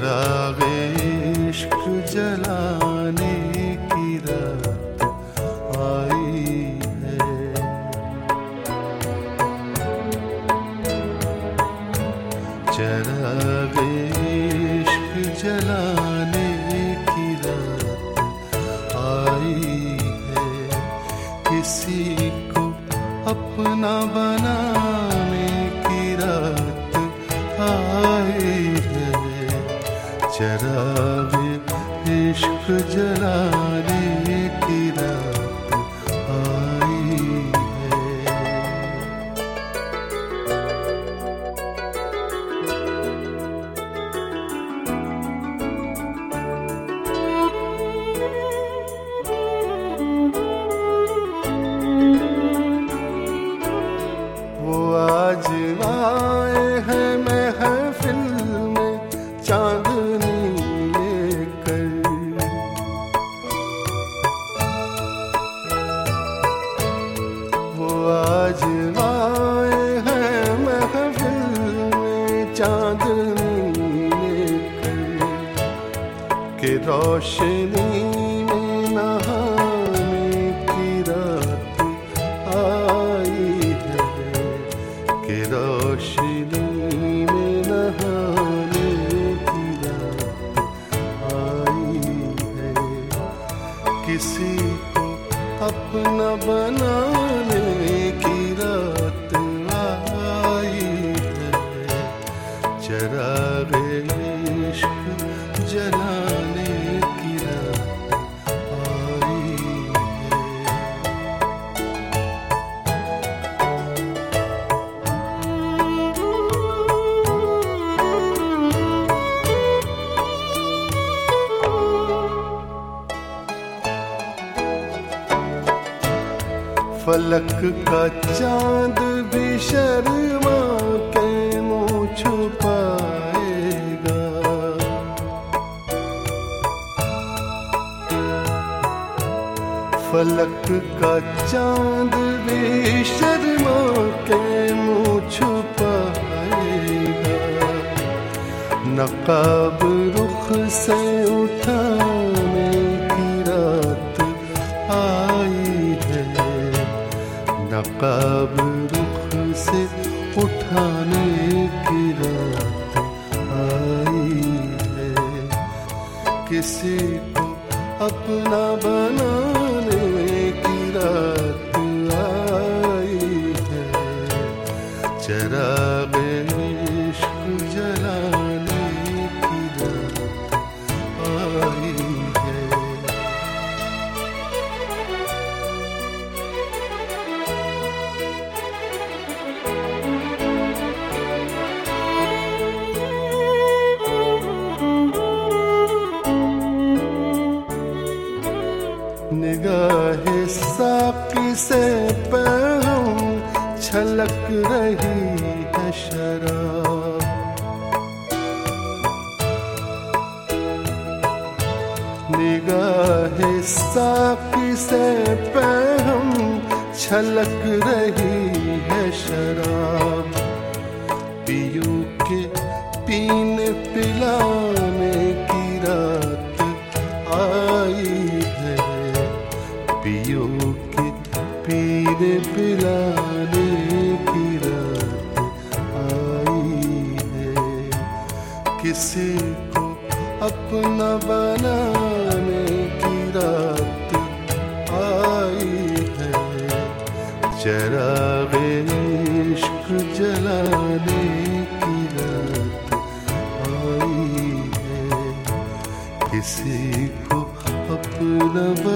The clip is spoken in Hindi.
इश्क जलाने की आई है। चरागे इश्क जलाने आई है। किसी को अपना बनाने की रात आई चरागे इश्क जलाने की रात आई है। वो आज आए के रोशनी में नहाने की रात आई है। के रोशनी में नहाने की रात आई है। किसी को अपना बनाने फलक का चाँद भी शर्मा के मुँह छुपाएगा। फलक का चाँद भी शर्मा के मुँह छुपाएगा। नकाब रुख से उठाने किसी को अपना बनाने की रात आई है। चरागे साकी से पहम छलक रही है शराब। निगाह साकी से पहम छलक रही है शराब। पियू के पीने पिलाने की रात आई पीने पिलाने की रात आई है। किसी को अपना बनाने की रात आई है। चरागे इश्क जलाने की रात आई है। किसी को अपना